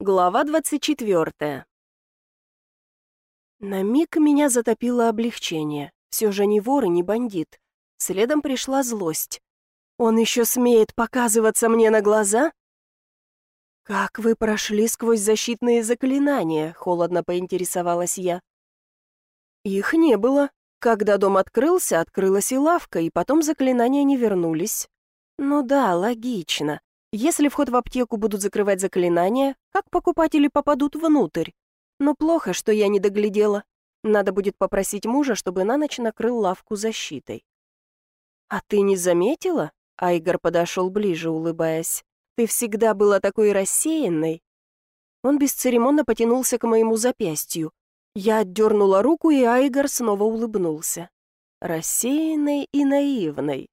Глава 24. На миг меня затопило облегчение. Все же не вор и не бандит. Следом пришла злость. Он еще смеет показываться мне на глаза? «Как вы прошли сквозь защитные заклинания?» — холодно поинтересовалась я. Их не было. Когда дом открылся, открылась и лавка, и потом заклинания не вернулись. Ну да, логично. Если вход в аптеку будут закрывать заклинания, как покупатели попадут внутрь? Но плохо, что я не доглядела. Надо будет попросить мужа, чтобы на ночь накрыл лавку защитой. «А ты не заметила?» Айгор подошел ближе, улыбаясь. «Ты всегда была такой рассеянной». Он бесцеремонно потянулся к моему запястью. Я отдернула руку, и Айгор снова улыбнулся. Рассеянной и наивной.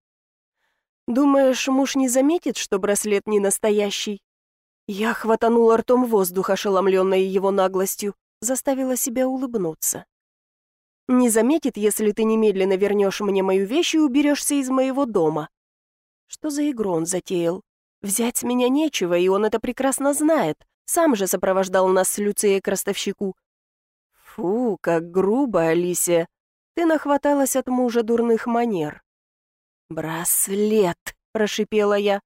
Думаешь, муж не заметит, что браслет не настоящий? Я хватанула ртом воздух, ошеломленная его наглостью, заставила себя улыбнуться. Не заметит, если ты немедленно вернешь мне мою вещь и уберешься из моего дома. Что за игру он затеял? Взять с меня нечего, и он это прекрасно знает. Сам же сопровождал нас с Люцией к ростовщику. Фу, как грубо, Алисия. Ты нахваталась от мужа дурных манер. «Браслет!» — прошипела я.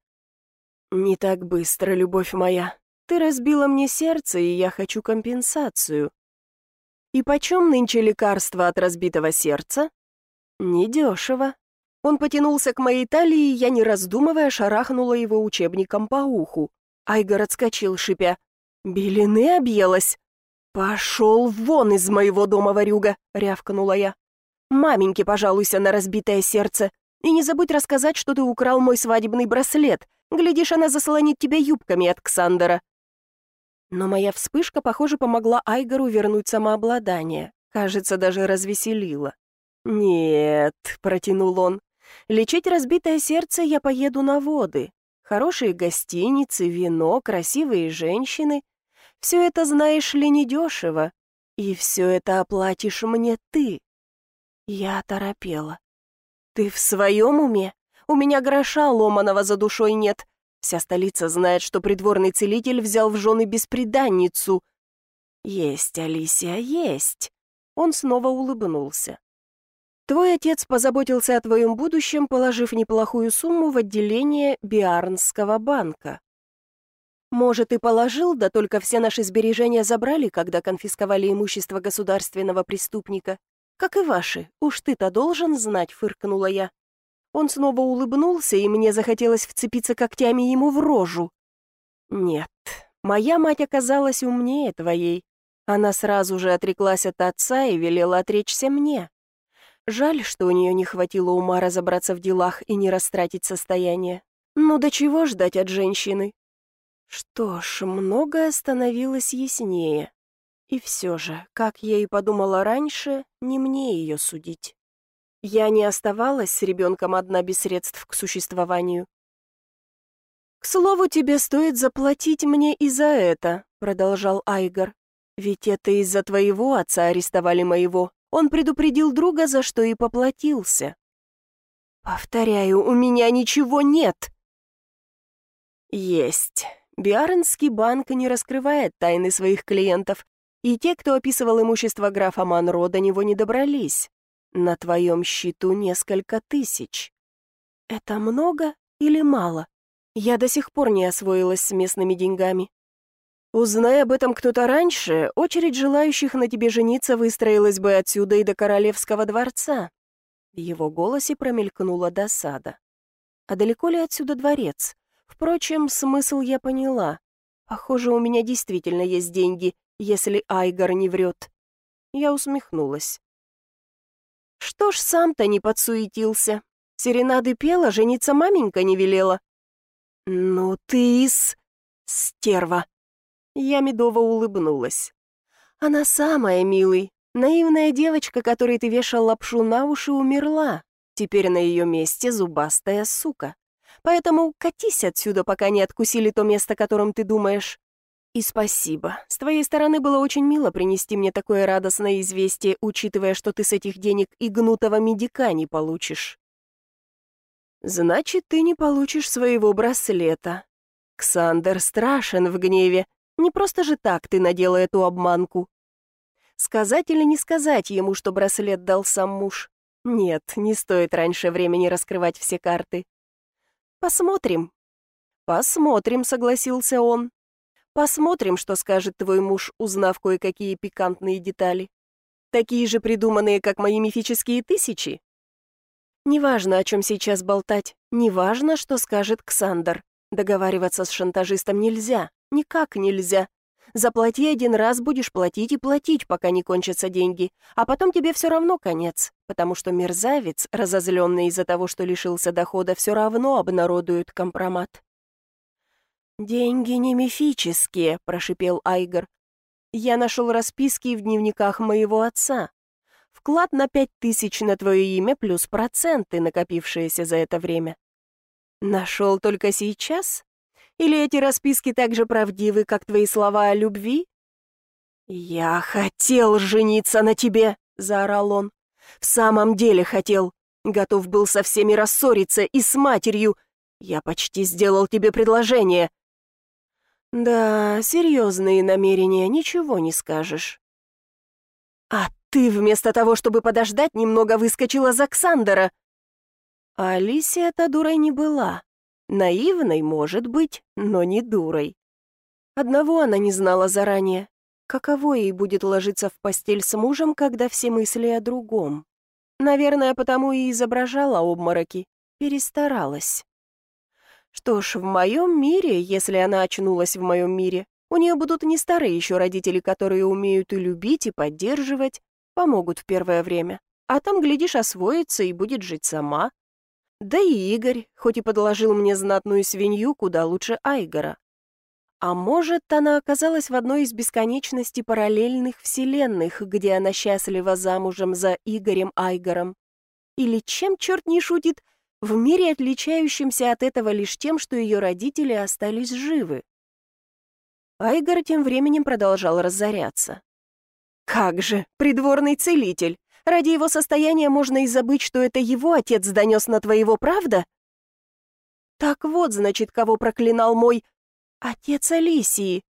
«Не так быстро, любовь моя. Ты разбила мне сердце, и я хочу компенсацию». «И почем нынче лекарство от разбитого сердца?» «Недешево». Он потянулся к моей талии, я, не раздумывая, шарахнула его учебником по уху. Айгор отскочил, шипя. «Белины объелась!» «Пошел вон из моего дома, ворюга!» — рявкнула я. «Маменьке пожалуйся на разбитое сердце. И не забудь рассказать, что ты украл мой свадебный браслет. Глядишь, она заслонит тебя юбками от Ксандера». Но моя вспышка, похоже, помогла Айгору вернуть самообладание. Кажется, даже развеселила. «Нет», — протянул он, — «лечить разбитое сердце я поеду на воды. Хорошие гостиницы, вино, красивые женщины. Все это, знаешь ли, недешево. И все это оплатишь мне ты». Я торопела. «Ты в своем уме? У меня гроша ломаного за душой нет. Вся столица знает, что придворный целитель взял в жены бесприданницу». «Есть, Алисия, есть». Он снова улыбнулся. «Твой отец позаботился о твоем будущем, положив неплохую сумму в отделение Биарнского банка. Может, и положил, да только все наши сбережения забрали, когда конфисковали имущество государственного преступника. «Как и ваши, уж ты-то должен знать», — фыркнула я. Он снова улыбнулся, и мне захотелось вцепиться когтями ему в рожу. «Нет, моя мать оказалась умнее твоей. Она сразу же отреклась от отца и велела отречься мне. Жаль, что у нее не хватило ума разобраться в делах и не растратить состояние. Ну до чего ждать от женщины?» Что ж, многое становилось яснее. И все же, как я и подумала раньше, не мне ее судить. Я не оставалась с ребенком одна без средств к существованию. «К слову, тебе стоит заплатить мне и за это», — продолжал Айгор. «Ведь это из-за твоего отца арестовали моего. Он предупредил друга, за что и поплатился». «Повторяю, у меня ничего нет». «Есть. Биарнский банк не раскрывает тайны своих клиентов, и те, кто описывал имущество графа Монро, до него не добрались. На твоем счету несколько тысяч. Это много или мало? Я до сих пор не освоилась с местными деньгами. Узнай об этом кто-то раньше, очередь желающих на тебе жениться выстроилась бы отсюда и до королевского дворца. В его голосе промелькнула досада. А далеко ли отсюда дворец? Впрочем, смысл я поняла. Похоже, у меня действительно есть деньги, если Айгар не врет. Я усмехнулась. Что ж сам-то не подсуетился? Серенады пела, жениться маменька не велела. Ну ты с... стерва. Я медово улыбнулась. Она самая, милый. Наивная девочка, которой ты вешал лапшу на уши, умерла. Теперь на ее месте зубастая сука. Поэтому катись отсюда, пока не откусили то место, которым ты думаешь. И спасибо. С твоей стороны было очень мило принести мне такое радостное известие, учитывая, что ты с этих денег и гнутого медика не получишь. Значит, ты не получишь своего браслета. Ксандер страшен в гневе. Не просто же так ты надела эту обманку. Сказать или не сказать ему, что браслет дал сам муж? Нет, не стоит раньше времени раскрывать все карты. Посмотрим. Посмотрим, согласился он. Посмотрим, что скажет твой муж, узнав кое-какие пикантные детали. Такие же придуманные, как мои мифические тысячи. Неважно, о чем сейчас болтать, неважно, что скажет Ксандр. Договариваться с шантажистом нельзя, никак нельзя. Заплати один раз, будешь платить и платить, пока не кончатся деньги, а потом тебе все равно конец, потому что мерзавец, разозленный из-за того, что лишился дохода, все равно обнародует компромат. «Деньги не мифические», — прошипел Айгор. «Я нашел расписки в дневниках моего отца. Вклад на пять тысяч на твое имя плюс проценты, накопившиеся за это время. Нашел только сейчас? Или эти расписки так же правдивы, как твои слова о любви? «Я хотел жениться на тебе!» — заорал он. «В самом деле хотел. Готов был со всеми рассориться и с матерью. Я почти сделал тебе предложение». «Да, серьезные намерения, ничего не скажешь». «А ты вместо того, чтобы подождать, немного выскочила за Ксандера». Алисия-то дурой не была. Наивной, может быть, но не дурой. Одного она не знала заранее. Каково ей будет ложиться в постель с мужем, когда все мысли о другом? Наверное, потому и изображала обмороки. Перестаралась. Что ж, в моем мире, если она очнулась в моем мире, у нее будут не старые еще родители, которые умеют и любить, и поддерживать, помогут в первое время. А там, глядишь, освоится и будет жить сама. Да и Игорь, хоть и подложил мне знатную свинью, куда лучше Айгора. А может, она оказалась в одной из бесконечности параллельных вселенных, где она счастлива замужем за Игорем Айгором. Или чем черт не шутит, в мире, отличающемся от этого лишь тем, что ее родители остались живы. Айгор тем временем продолжал разоряться. «Как же, придворный целитель! Ради его состояния можно и забыть, что это его отец донес на твоего, правда? Так вот, значит, кого проклинал мой отец Алисии.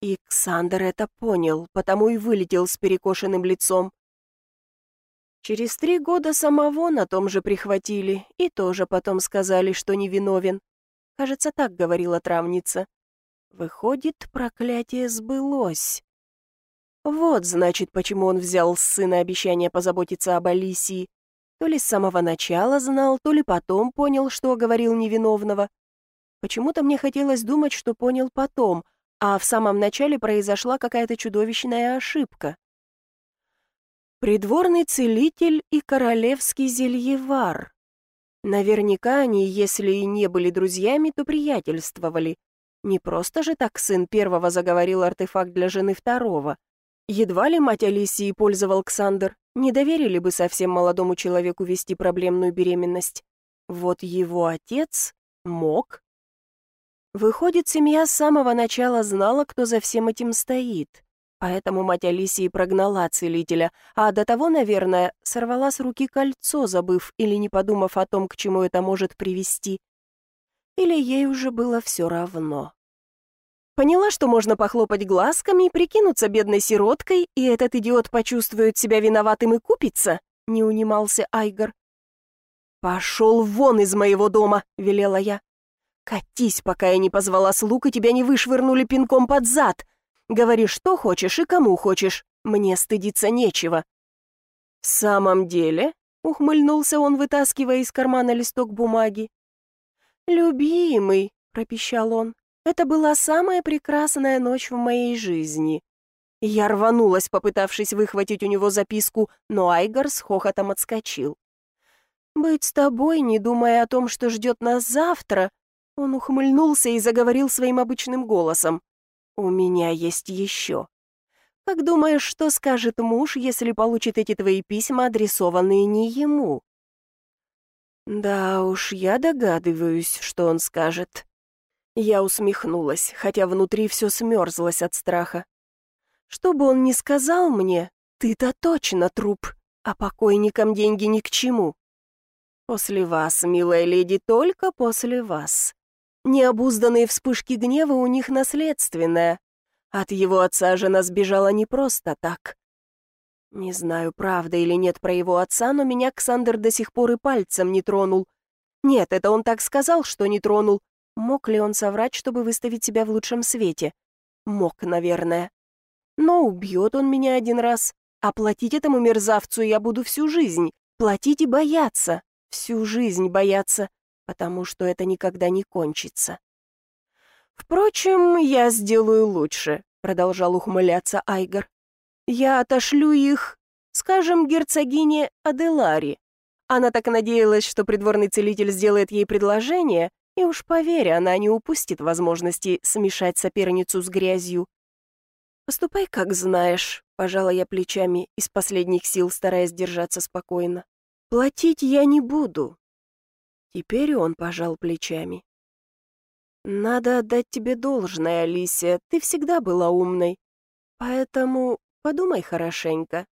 И это понял, потому и вылетел с перекошенным лицом. Через три года самого на том же прихватили, и тоже потом сказали, что невиновен. Кажется, так говорила травница. Выходит, проклятие сбылось. Вот, значит, почему он взял с сына обещание позаботиться об Алисии. То ли с самого начала знал, то ли потом понял, что говорил невиновного. Почему-то мне хотелось думать, что понял потом, а в самом начале произошла какая-то чудовищная ошибка. Придворный целитель и королевский зельевар. Наверняка они, если и не были друзьями, то приятельствовали. Не просто же так сын первого заговорил артефакт для жены второго — Едва ли мать Алисии пользовал Ксандр, не доверили бы совсем молодому человеку вести проблемную беременность. Вот его отец мог. Выходит, семья с самого начала знала, кто за всем этим стоит. Поэтому мать Алисии прогнала целителя, а до того, наверное, сорвала с руки кольцо, забыв или не подумав о том, к чему это может привести. Или ей уже было все равно. Поняла, что можно похлопать глазками, прикинуться бедной сироткой, и этот идиот почувствует себя виноватым и купится? Не унимался Айгор. «Пошел вон из моего дома!» — велела я. «Катись, пока я не позвала слуг, и тебя не вышвырнули пинком под зад. Говори, что хочешь и кому хочешь. Мне стыдиться нечего». «В самом деле?» — ухмыльнулся он, вытаскивая из кармана листок бумаги. «Любимый», — пропищал он, это была самая прекрасная ночь в моей жизни. Я рванулась, попытавшись выхватить у него записку, но Айгор с хохотом отскочил. «Быть с тобой, не думая о том, что ждет нас завтра», он ухмыльнулся и заговорил своим обычным голосом. «У меня есть еще. Как думаешь, что скажет муж, если получит эти твои письма, адресованные не ему?» «Да уж, я догадываюсь, что он скажет. Я усмехнулась, хотя внутри все смерзлось от страха. Что бы он ни сказал мне, ты-то точно труп, а покойникам деньги ни к чему. После вас, милая леди, только после вас. Необузданные вспышки гнева у них наследственная. От его отца жена сбежала не просто так. Не знаю, правда или нет про его отца, но меня Ксандр до сих пор и пальцем не тронул. Нет, это он так сказал, что не тронул. Мог ли он соврать, чтобы выставить себя в лучшем свете? Мог, наверное. Но убьет он меня один раз, а платить этому мерзавцу я буду всю жизнь. Платить и бояться, всю жизнь бояться, потому что это никогда не кончится. «Впрочем, я сделаю лучше», — продолжал ухмыляться Айгор. «Я отошлю их, скажем, герцогине Аделари. Она так надеялась, что придворный целитель сделает ей предложение, и уж поверь, она не упустит возможности смешать соперницу с грязью. «Поступай, как знаешь», — пожала я плечами, из последних сил стараясь держаться спокойно. «Платить я не буду». Теперь он пожал плечами. «Надо отдать тебе должное, Алисия, ты всегда была умной. Поэтому подумай хорошенько.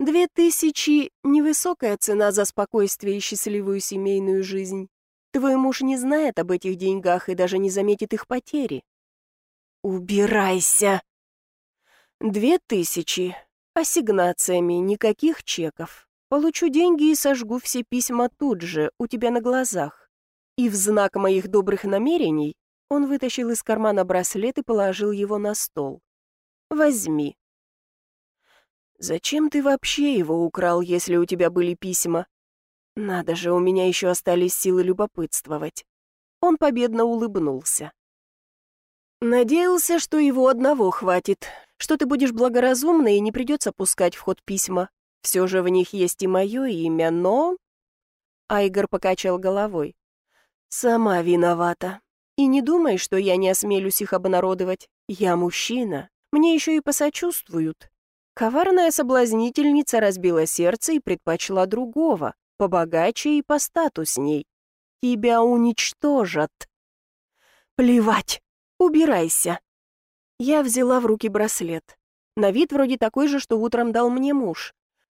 Две тысячи — невысокая цена за спокойствие и счастливую семейную жизнь. Твой муж не знает об этих деньгах и даже не заметит их потери». «Убирайся!» «Две тысячи. Ассигнациями, никаких чеков. Получу деньги и сожгу все письма тут же, у тебя на глазах. И в знак моих добрых намерений он вытащил из кармана браслет и положил его на стол. «Возьми». «Зачем ты вообще его украл, если у тебя были письма?» «Надо же, у меня еще остались силы любопытствовать». Он победно улыбнулся. «Надеялся, что его одного хватит, что ты будешь благоразумна и не придется пускать в ход письма. Все же в них есть и мое имя, но...» Айгор покачал головой. «Сама виновата. И не думай, что я не осмелюсь их обнародовать. Я мужчина. Мне еще и посочувствуют. Коварная соблазнительница разбила сердце и предпочла другого, побогаче и постатусней. Тебя уничтожат. Плевать. Убирайся. Я взяла в руки браслет. На вид вроде такой же, что утром дал мне муж.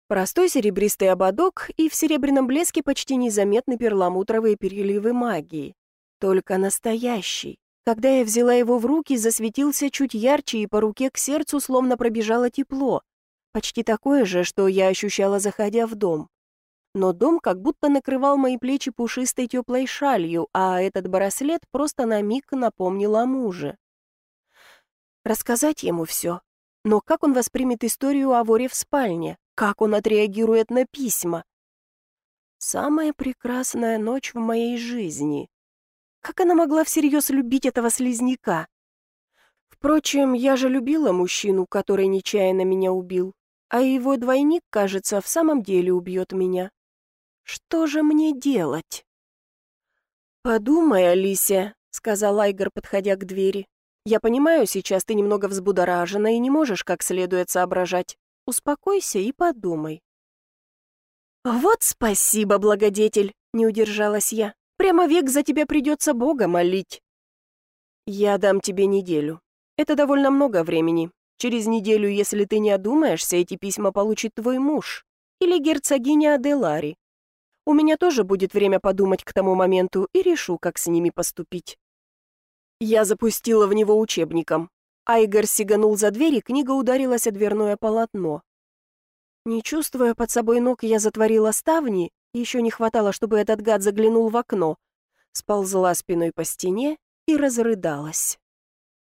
Простой серебристый ободок и в серебряном блеске почти незаметны перламутровые переливы магии. Только настоящий. Когда я взяла его в руки, засветился чуть ярче, и по руке к сердцу словно пробежало тепло. Почти такое же, что я ощущала, заходя в дом. Но дом как будто накрывал мои плечи пушистой теплой шалью, а этот браслет просто на миг напомнил о муже. Рассказать ему все. Но как он воспримет историю о воре в спальне? Как он отреагирует на письма? Самая прекрасная ночь в моей жизни. Как она могла всерьез любить этого слизняка? Впрочем, я же любила мужчину, который нечаянно меня убил, а его двойник, кажется, в самом деле убьет меня. Что же мне делать? «Подумай, Алисия», — сказал Айгор, подходя к двери. «Я понимаю, сейчас ты немного взбудоражена и не можешь как следует соображать. Успокойся и подумай». «Вот спасибо, благодетель!» — не удержалась я. «Прямо век за тебя придется Бога молить». «Я дам тебе неделю. Это довольно много времени. Через неделю, если ты не одумаешься, эти письма получит твой муж или герцогиня Аделари. У меня тоже будет время подумать к тому моменту и решу, как с ними поступить». Я запустила в него учебником. Айгор сиганул за дверь, и книга ударилась о дверное полотно. Не чувствуя под собой ног, я затворила ставни, еще не хватало, чтобы этот гад заглянул в окно, сползла спиной по стене и разрыдалась.